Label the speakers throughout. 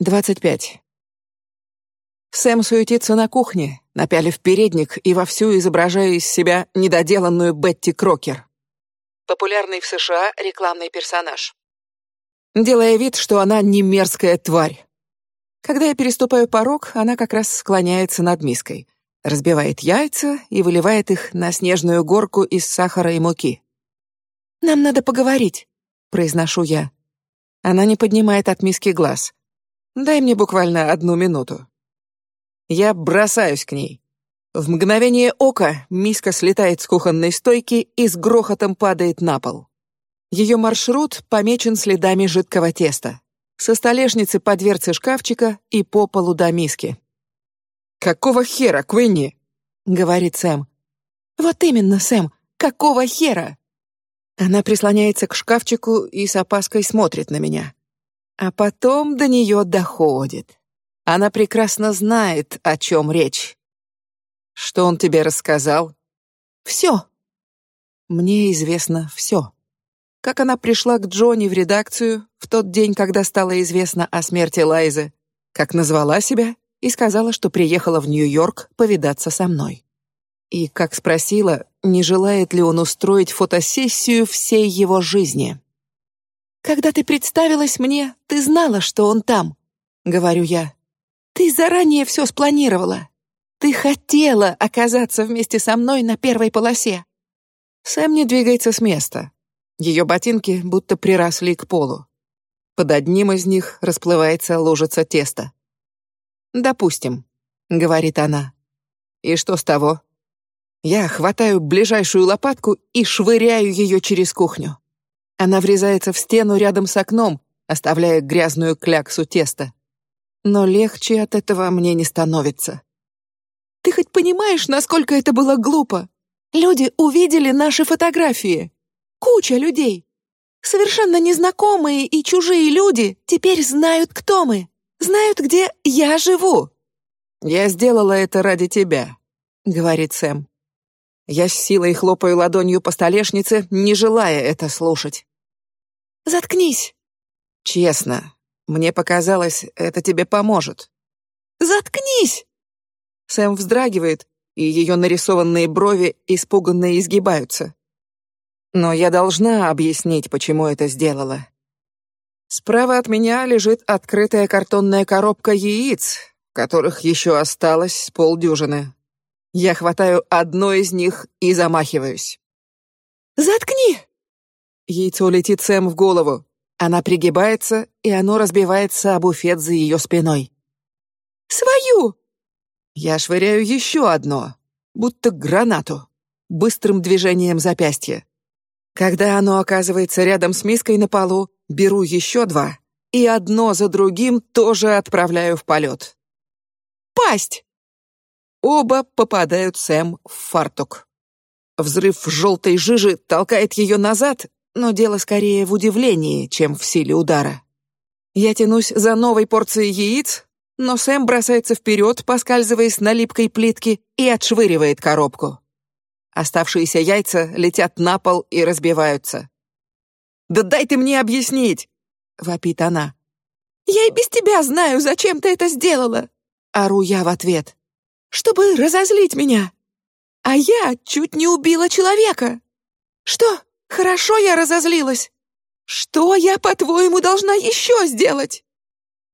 Speaker 1: Двадцать пять. Сэм суетится на кухне, напялив передник и вовсю изображая из себя недоделанную Бетти Крокер. Популярный в США рекламный персонаж. Делая вид, что она не мерзкая тварь. Когда я переступаю порог, она как раз склоняется над миской, разбивает яйца и выливает их на снежную горку из сахара и муки. «Нам надо поговорить», — произношу я. Она не поднимает от миски глаз. «Дай мне буквально одну минуту». Я бросаюсь к ней. В мгновение ока миска слетает с кухонной стойки и с грохотом падает на пол. Ее маршрут помечен следами жидкого теста. Со столешницы по дверце шкафчика и по полу до миски. «Какого хера, Квинни?» — говорит Сэм. «Вот именно, Сэм, какого хера?» Она прислоняется к шкафчику и с опаской смотрит на меня. А потом до нее доходит. Она прекрасно знает, о чем речь. Что он тебе рассказал? Все. Мне известно все. Как она пришла к Джонни в редакцию в тот день, когда стало известно о смерти Лайзы, как назвала себя и сказала, что приехала в Нью-Йорк повидаться со мной. И как спросила, не желает ли он устроить фотосессию всей его жизни. Когда ты представилась мне, ты знала, что он там, говорю я. Ты заранее все спланировала. Ты хотела оказаться вместе со мной на первой полосе. Сэм не двигается с места. Ее ботинки будто приросли к полу. Под одним из них расплывается лужица теста. «Допустим», — говорит она. «И что с того?» Я хватаю ближайшую лопатку и швыряю ее через кухню. Она врезается в стену рядом с окном, оставляя грязную кляксу теста но легче от этого мне не становится. Ты хоть понимаешь, насколько это было глупо? Люди увидели наши фотографии. Куча людей. Совершенно незнакомые и чужие люди теперь знают, кто мы. Знают, где я живу. Я сделала это ради тебя, говорит Сэм. Я с силой хлопаю ладонью по столешнице, не желая это слушать. Заткнись. Честно, мне показалось, это тебе поможет. Заткнись! Сэм вздрагивает, и ее нарисованные брови испуганно изгибаются. Но я должна объяснить, почему это сделала. Справа от меня лежит открытая картонная коробка яиц, которых еще осталось полдюжины. Я хватаю одно из них и замахиваюсь. «Заткни!» Яйцо летит Сэм в голову. Она пригибается, и оно разбивается об буфет за ее спиной. «Свою!» Я швыряю еще одно, будто гранату, быстрым движением запястья. Когда оно оказывается рядом с миской на полу, беру еще два и одно за другим тоже отправляю в полет. Пасть! Оба попадают Сэм в фартук. Взрыв желтой жижи толкает ее назад, но дело скорее в удивлении, чем в силе удара. Я тянусь за новой порцией яиц, но Сэм бросается вперед, поскальзываясь на липкой плитке, и отшвыривает коробку. Оставшиеся яйца летят на пол и разбиваются. «Да дай ты мне объяснить!» — вопит она. «Я и без тебя знаю, зачем ты это сделала!» — ору я в ответ. «Чтобы разозлить меня! А я чуть не убила человека! Что, Хорошо я разозлилась. Что я, по-твоему, должна еще сделать?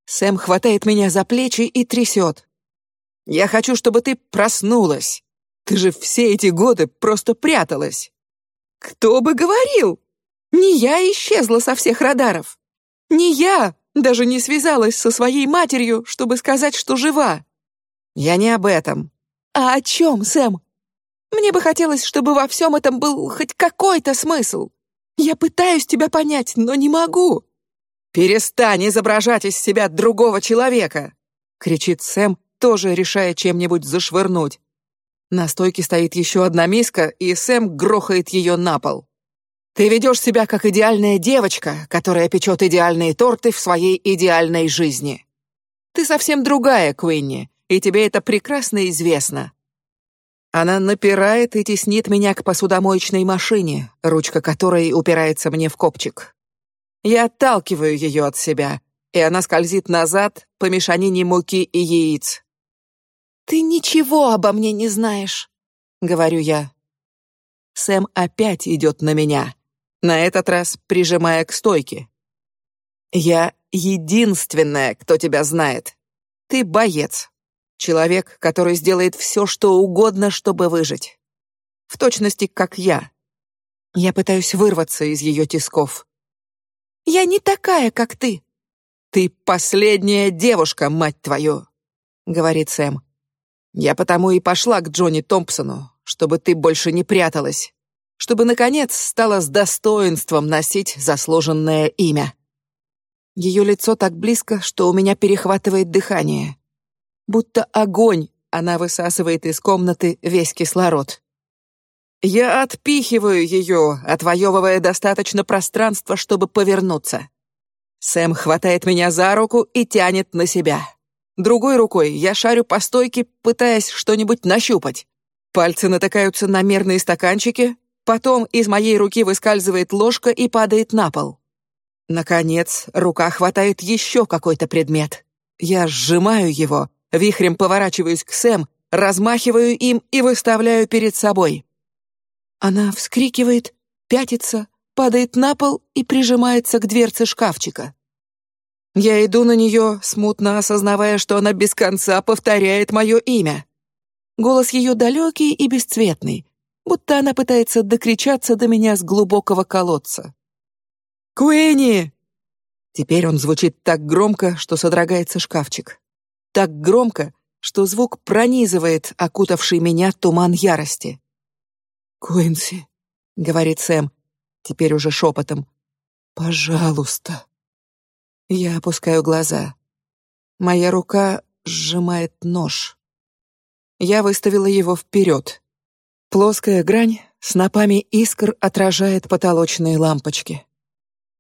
Speaker 1: Сэм хватает меня за плечи и трясет. Я хочу, чтобы ты проснулась. Ты же все эти годы просто пряталась. Кто бы говорил? Не я исчезла со всех радаров. Не я даже не связалась со своей матерью, чтобы сказать, что жива. Я не об этом. А о чем, Сэм? Мне бы хотелось, чтобы во всем этом был хоть какой-то смысл. Я пытаюсь тебя понять, но не могу. Перестань изображать из себя другого человека, кричит Сэм, тоже решая чем-нибудь зашвырнуть. На стойке стоит еще одна миска, и Сэм грохает ее на пол. Ты ведешь себя как идеальная девочка, которая печет идеальные торты в своей идеальной жизни. Ты совсем другая, Куинни, и тебе это прекрасно известно. Она напирает и теснит меня к посудомоечной машине, ручка которой упирается мне в копчик. Я отталкиваю ее от себя, и она скользит назад по мешанине муки и яиц.
Speaker 2: «Ты ничего обо мне не знаешь», — говорю я.
Speaker 1: Сэм опять идет на меня, на этот раз прижимая к стойке. «Я единственная, кто тебя знает. Ты боец. Человек, который сделает все, что угодно, чтобы выжить. В точности, как я. Я пытаюсь вырваться из ее тисков.
Speaker 2: Я не такая, как ты.
Speaker 1: Ты последняя девушка, мать твою, говорит Сэм. Я потому и пошла к Джонни Томпсону, чтобы ты больше не пряталась, чтобы наконец стала с достоинством носить заслуженное имя. Ее лицо так близко, что у меня перехватывает дыхание. Будто огонь, она высасывает из комнаты весь кислород. Я отпихиваю ее, отвоевывая достаточно пространства, чтобы повернуться. Сэм хватает меня за руку и тянет на себя. Другой рукой я шарю по стойке, пытаясь что-нибудь нащупать. Пальцы натыкаются на мерные стаканчики, потом из моей руки выскальзывает ложка и падает на пол. Наконец, рука хватает еще какой-то предмет. Я сжимаю его, вихрем поворачиваюсь к Сэм, размахиваю им и выставляю перед собой. Она вскрикивает, пятится, падает на пол и прижимается к дверце шкафчика. Я иду на нее, смутно осознавая, что она без конца повторяет мое имя. Голос ее далекий и бесцветный, будто она пытается докричаться до меня с глубокого колодца. Куэни! Теперь он звучит так громко, что содрогается шкафчик. Так громко, что звук пронизывает окутавший меня туман ярости. Куинси, говорит Сэм, теперь уже шепотом. Пожалуйста. Я опускаю глаза. Моя рука сжимает нож. Я выставила его вперед. Плоская грань снопами искр отражает потолочные лампочки.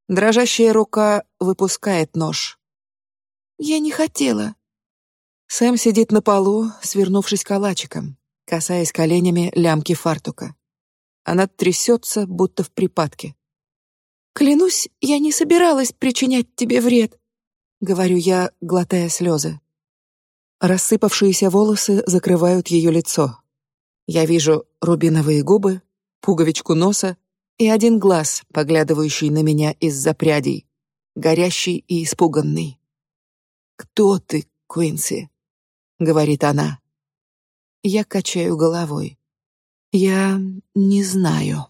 Speaker 1: Дрожащая рука выпускает нож.
Speaker 2: Я не хотела.
Speaker 1: Сэм сидит на полу, свернувшись калачиком, касаясь коленями лямки фартука. Она трясется, будто в припадке.
Speaker 2: Клянусь, я не собиралась причинять тебе вред, говорю я, глотая слезы.
Speaker 1: Рассыпавшиеся волосы закрывают ее лицо. Я вижу рубиновые губы, пуговичку носа и один глаз, поглядывающий на меня из-за прядей, горящий и испуганный. «Кто ты, Куинси?» — говорит она. Я качаю головой. Я не знаю.